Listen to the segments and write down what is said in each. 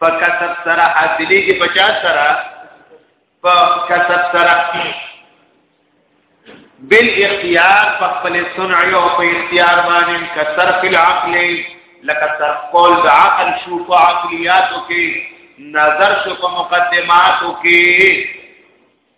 په کسب سره حاصلې کې بچا سره په کسب سره بل اختیار په خپل صنع او په اختیار باندې کثر فی العقل لکه تر قول د عقل شو په عقلیاتو کې نظر شو په مقدماتو کې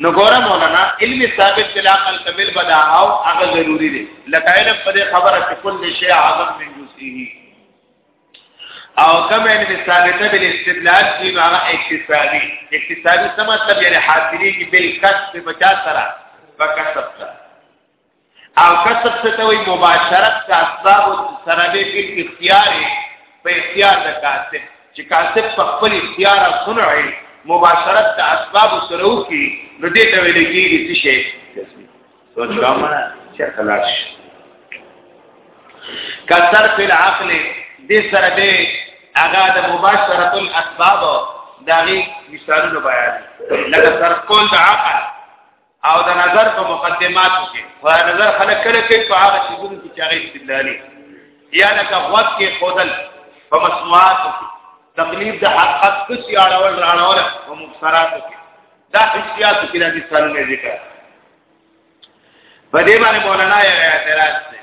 نو ګوره مولانا علم ثابت بلا عقل کمل بدا او هغه ضروری دی لکه علم په خبره کې کل شی اعظم من جزئه او کم علم ثابته بل استدلال دی هغه اکتسابی اکتسابی څه مطلب یعنی حاصلې کې بل کسب بچا سره وکسب سره او کسب څه ته وایي مباشرت د اسباب سره به په اختیار په اختیار د کاسب چې کاسب په خپل اختیار او صنع مباشرت د اسباب سره وکي نو دې ته ویل کېږي چې شي سوچ کومه چې خلاص کثر فی العقل دې سره دې هغه د مباشرت الاسباب داغي مثالونه بیان لکه سر کول د عقل او د نظر په مقدماتو کې په نظر خلک کله کوي په هغه شیزونو کې چې هغه استدلالي یا لکه غوږ کې خودل په مسموعاتو کې تقلید د حقیقت کسي اړول راړول په مبصراتو کې دا حسیاتو کې د مثالونو ذکر په دې باندې مولانا یې اعتراض دی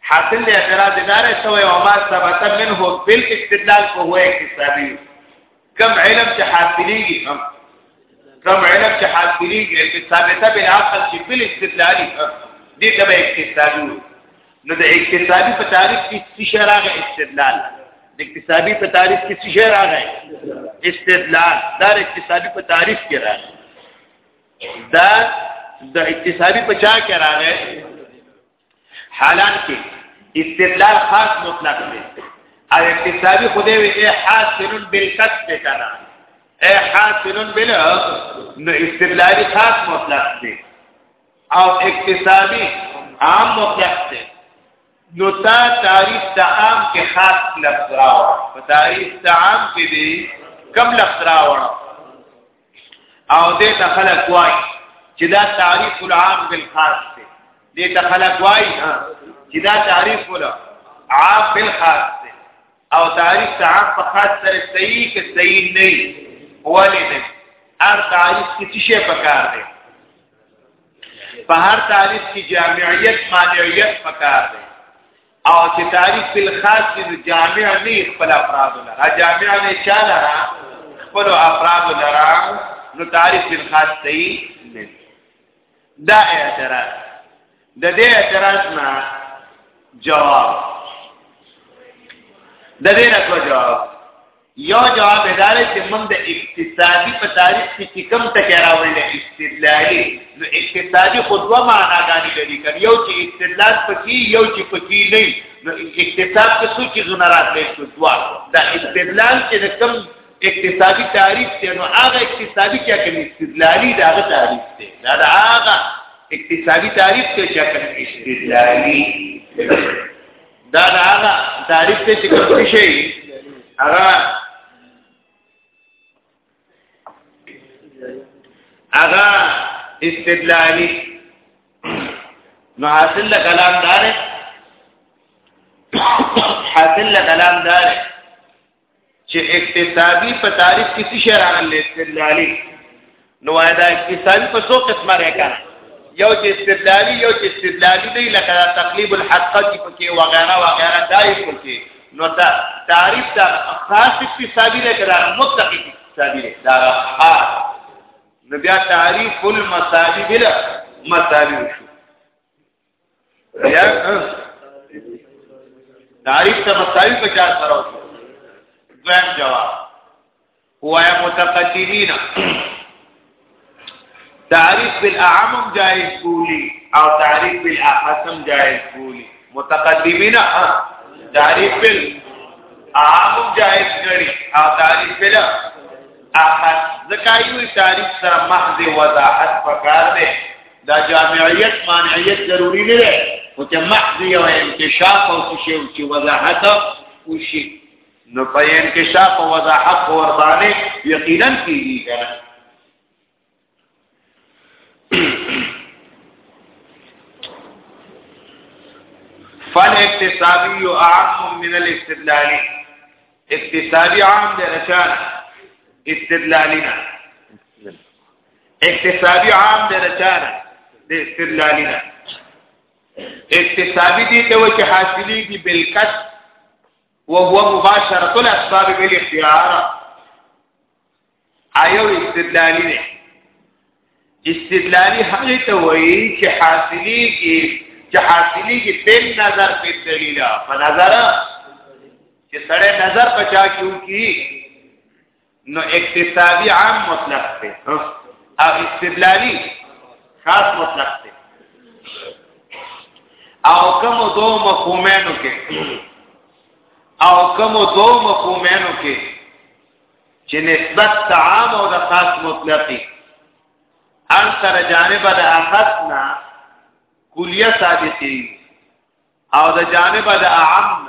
حاصل دی اعتراض دار سوی او ما ثبت منه بالاستدلال فهو اكتسابي کم علم چې حاصلېږي هم کم علم چې حاصلېږي چې ثابته بل عقل چې بل استدلال دي ته به اکتسابي نو د اکتسابي په تعریف کې څه شی راغی استدلال د اکتسابي په تعریف کې څه شی راغی استدلال دا اکتسابي په تعریف کې راغی دا د اکتسابي په چا کې راغی حالانکه استدلال خاص مطلق دی او اقتصادي خدای وي اي حاصل بالکسب کنا اي حاصل بل نو استدلالي خاص مطلق دی او اقتصادي عام مطلق دی نو تا تعریف د عام کې خاص لفظ راوړ په تعریف د عام کې دی کم لفظ راوړ او دې ته خلک وایي چې دا تعریف العام بالخاص دی دې ته خلک وایي چې دا تعریف العام بالخاص دی او تعریف عام په خاص سره صحیح کې صحیح نه ولی نه هر تعریف کې څه شی پکار دی په هر تعریف کې جامعیت مانعیت پکار دی او چې تعریف په خاص دي نو جامع نه خپل افراد لرا جامع نه چا لرا خپل افراد لرا نو تعریف په خاص دی نه دا اعتراض د دې اعتراض نه جواب د دې نه جواب یو جواب اداره چې موږ د اقتصادي په تعریف کې چې کم ټکی راوړل استدلالي نو اقتصادي خو دوه معناګانې لري کړ یو چې استدلال پکې یو چې پکې نه نو اقتصاد کې څه چې زونه راتلې شو دوه دا استدلال چې کم اقتصادي تعریف دی نو هغه اقتصادي چې کوم استدلالي دا هغه تعریف دی دا هغه اقتصادي تعریف ته چې کوم استدلالي دا دا هغه تعریف ته چې کوم شي هغه هغه استدلالي نو حاصل کلام دار حاصل کلام دار چې اقتصادي په تعریف کې څه شی راغلی استدلالي نو دا اقتصادي په څو قسمه راکړه یو چې استدلالي یو چې استدلالي دی لکه تقلیب الحقیقت پکې وغیرہ وغیرہ دای پکې نو دا تعریف دا خاص اقتصادي دی کړه مطلق اقتصادي دی دا خاص نو بیا تعریف المصالح بلا مصالح شو تعریف ته مساوی په چار سره وشو دویم جواب وایا متقدمین تعریف بالاعم جائز بولی او تعریف بالاحسن جائز بولی متقدمین تعریف بالاعم جائز کړي او تعریف بلا احد ځکه یو تعریف سره محض وضاحت پکار دی دا جامعیت مانعیت ضروری نه دی او چې محض یو انکشاف او شی او چې وضاحت او شی نو په انکشاف او وضاحت ور باندې یقینا کیږي کنه فن اقتصادی و اعم من الاستدلالی اقتصادی عام دی رچان استدلالینا اقتصادي عام دی رچانه د استدلالي نه اقتصادي دي ته چې حاصلېږي بالکس وهو مباشره الاسباب بالاختيار ایو استدلالي نه استدلالي هغه ته وایي چې حاصلېږي چې حاصلېږي په نظر په دلیل په نظر چې سړی نظر پچا کیو کی نو اکتسابی عام مطلق دی او استدلالی خاص مطلق دی او کوم دو مفهومانو کې او کوم دو مفهومانو کې چې نسبت عام او د خاص مطلقي ان تر جانب د احدنا کلیه ثابتې او د جانب د عام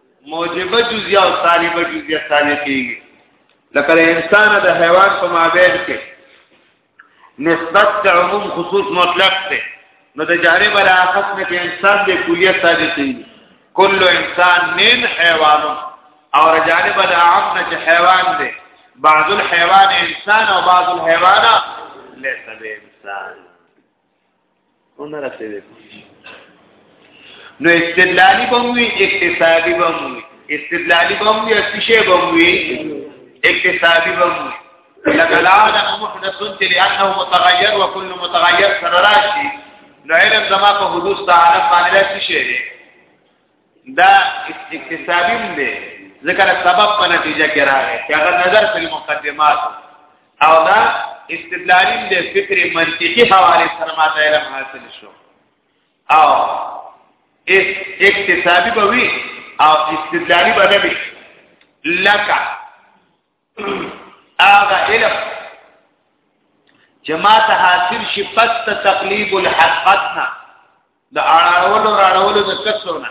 موجبه جزیه او سالبه جزیه ثاني کیږي لکه انسان د حیوان په مابین کې نسبت د عموم خصوص مطلق دی نو د جاری بل اخص نه کې انسان د کلیه ثاني کیږي کل انسان من حیوان او رجانب د عام نه چې حیوان دی بعض الحيوان انسان او بعض الحيوان ليس بانسان اون راته دی نو استدلالی بموی اقتصادی بموی استدلالی بموی اتشه بموی اقتصادی بموی لکه العالم محدث لانه متغیر وكل متغیر سره راشي نو علم زما په حدوث تعالی باندې راشي دا اقتصادي دی ذکر سبب په نتیجه کې راغی چې هغه نظر په مقدمات او دا استدلالي دی فکر منطقي حواله سره ماته علم حاصل شو او اس اقتصادي به وي او استدلالي به نه وي لکه هغه علم جماعت حاصل شي پس ته تقلیب الحقتنا د اړولو راړولو د کسونه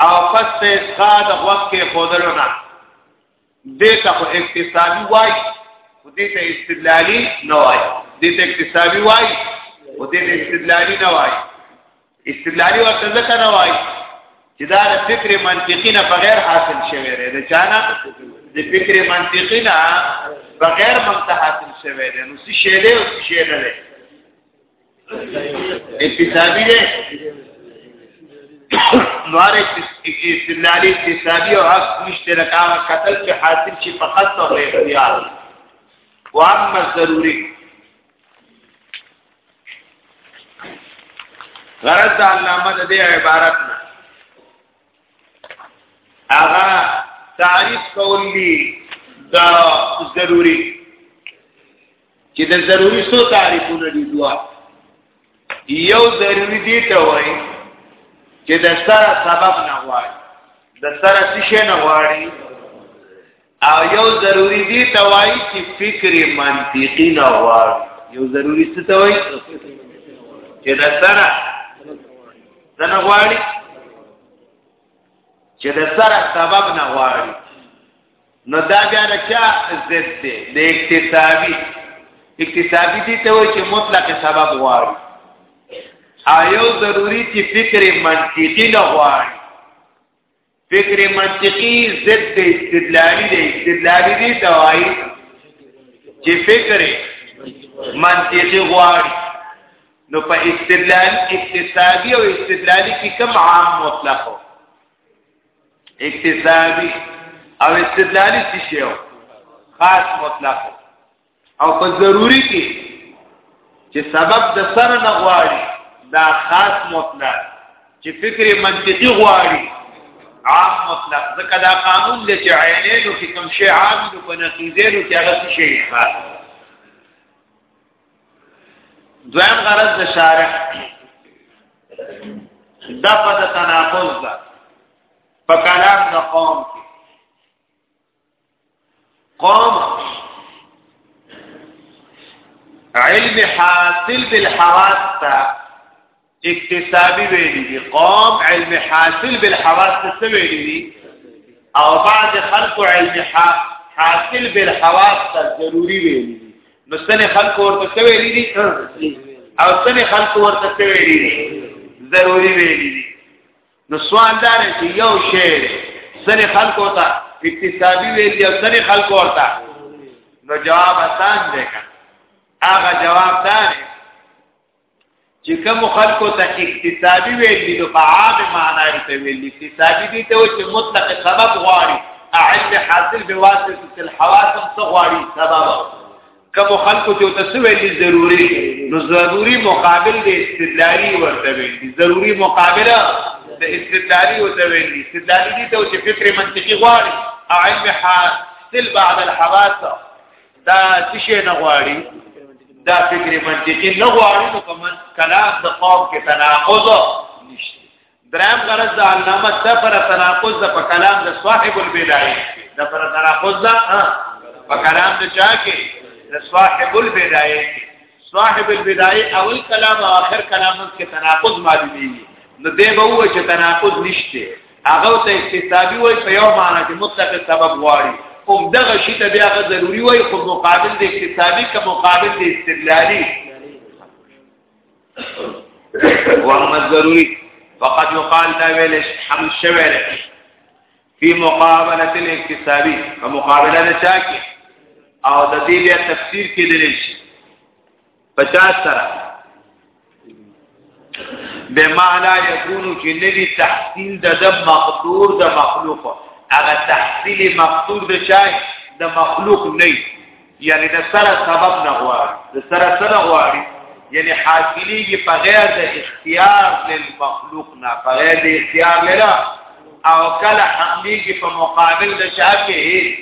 او پس ته اسقاد وخت کې خودلو نه دې ته خو اقتصادي وای او دې ته استدلالي نه وای دې ته اقتصادي وای او دې ته استدلالي نه وای استدلالي ورته ځکه نه وایي چې دا د فکر منطقي نه بغیر حاصل شوی دی د چانه د فکر منطقي نه بغیر منطق حاصل شوی دی نو څه شی دی او څه شی نه دی اقتصادي دی نوار استدلالي اقتصادي او حق نشته لکه هغه قتل چې حاصل شي فقط او اختیار واما ضروري غرض د علامه د دې عبارت نه هغه تعریف کولی دا ضروری چې د ضروری سو تعریفونه دي دوا یو ضروری دی ته وای چې د سره سبب نه وای د سره څه نه وای او یو ضروری دی ته وایي چې فکر منطقي نه غواړي یو ضروری څه ته وایي چې دا سره نه غواړي چې دا سره سبب نه غواړي نو دا بیا د چا ضد دی د اقتصادي اقتصادي دي ته وایي چې مطلق سبب غواړي آیو ضروری چې فکر منطقي نه غواړي فکر منطقي ضد استدلالي دی استدلالي دی توای چې فکر منطقي غواړي نو په استدلال اقتصادي او استدلالي کې کم عام مطلق هو اقتصادي او استدلالي څه شی خاص مطلق هو او په ضروری کې چې سبب د سر نه غواړي دا خاص مطلق چې فکر منطقي غواړي عام مطلق ځکه دا قانون دی چې عینینو کې کوم شی عام دی په نقیزینو کې هغه شی خاص دویم غرض د شارح دا په تناقض ده په کلام د قوم قوم علم حاصل بالحواس تا اکتسابی ویلی دی قوم علم حاصل بالحواس تا سویلی دی او بعض خلق علم حاصل بالحواس تا ضروری ویلی دی نو سن خلق ورته سویلی دی او سن خلق ورته سویلی دی ضروری ویلی دی نو سوال دا دی چې یو شی سره خلکو ته اقتصادي ویل یو سره خلکو ورته نو جواب آسان دی هغه جواب دا دی چې کوم خلکو ته اقتصادي ویل دي نو په عام معنا ته ویل دي اقتصادي دي ته چې مطلق سبب غواړي اعل حاصل بواسطه الحواس څه غواړي سبب کوم خلکو ته تاسو ویلي ضروری نو ضروری مقابل د استدلالي ورته ویلي ضروری مقابل د استدلالي ورته ویلي استدلالي دي ته چې فکر منطقي غواړي او علم حاصل بعد الحواس دا څه نه غواړي دا فکر منطقي نه غواړي نو کوم کلام د قوم کې تناقض نشته درام غرض د علامه سفر تناقض د په کلام د صاحب البدای د پر تناقض دا په کلام د چا کې د صاحب البدای صاحب البدای اول کلام او اخر کلام کې تناقض معلومي نو دی به و چې تناقض نشته هغه ته استثابي وای په یو معنی کې مطلق سبب غواړي کوم دغه شی ته بیا غو ضروری وای خو مقابل د استثابي که مقابل د استدلالي واما ضروری فقد يقال دا ویل حمل شوه لري فی مقابله الاکتسابی په مقابله نه چا کې او د دې بیا تفسیر کې دي شي 50 سره بما لا يكون چې ندي تحصیل د مقدور د مخلوق هغه تحصیل مقدور د چا د مخلوق نه یعنی د سره سبب نه غواړي د سره سره غواړي یعنی حاصلېږي په غیر د اختیار للمخلوق نه په غیر د اختیار لره او کله حملېږي په مقابل د چا کې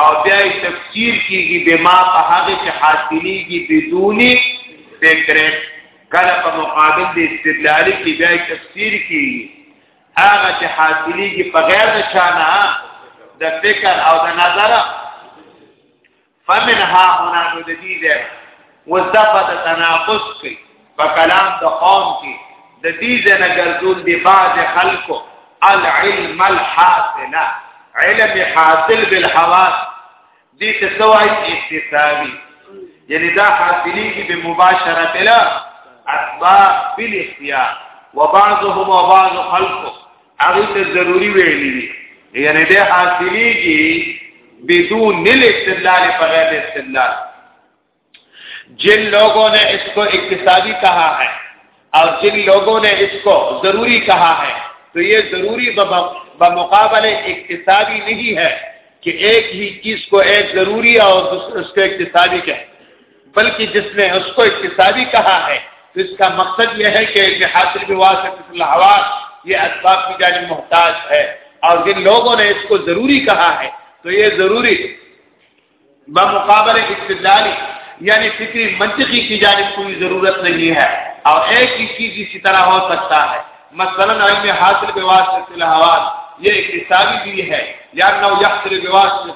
او بیا یې تفسیر کیږي به ما په هغه چې حاصلېږي بدونی فکر کله په مقابل د استدلال کې بیا یې تفسیر کیږي هغه چې حاصلېږي په غیر د شانه د فکر او د نظر فمن ها هنا نو د دې ده وزدفه د تناقض کوي په کلام د قوم کې د دې ځنه ګرځول دی بعض خلکو العلم الحاصله علم حاصل بالحواس دې ته سوای اکتسابي یعنی دا حاصلېږي به مباشره بلا اسباب بل اختیار وبعضهم وبعض خلق هغه ته ضروری ویلي دي یعنی دا حاصلېږي بدون الاستدلال بغیر استدلال جن لوگوں نے اس کو اقتصادی کہا ہے اور جن لوگوں نے اس کو ضروری کہا ہے تو یہ ضروری بمقابل اقتصادی نہیں ہے کہ ایک ہی چیز کو ایک ضروری اور اس کو اقتصادی کہ بلکہ جس نے اس کو اقتصادی کہا ہے تو اس کا مقصد یہ ہے کہ حاصل الحواس یہ اسباب کی جانب محتاج ہے اور جن لوگوں نے اس کو ضروری کہا ہے تو یہ ضروری بمقابل اقتداری یعنی فکری منطقی کی جانب کوئی ضرورت نہیں ہے اور ایک ہی چیز اسی طرح ہو سکتا ہے مثلاً حاصل الحواس یہ اقتصادی بھی ہے یا نو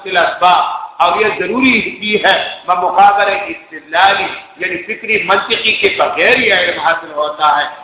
الاسباب اور یہ ضروری ہے مقابر استدلالی یعنی فکری منطقی کے بغیر علم حاصل ہوتا ہے